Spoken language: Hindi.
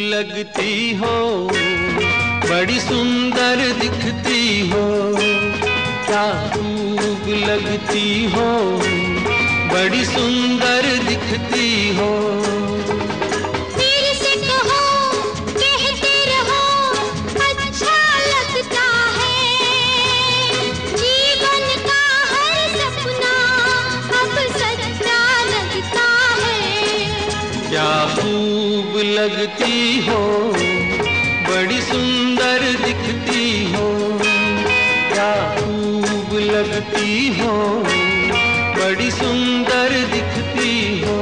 लगती हो बड़ी सुंदर दिखती हो क्या खूब लगती हो बड़ी सुंदर दिखती हो। लगती हो बड़ी सुंदर दिखती हो क्या खूब लगती हो बड़ी सुंदर दिखती हो।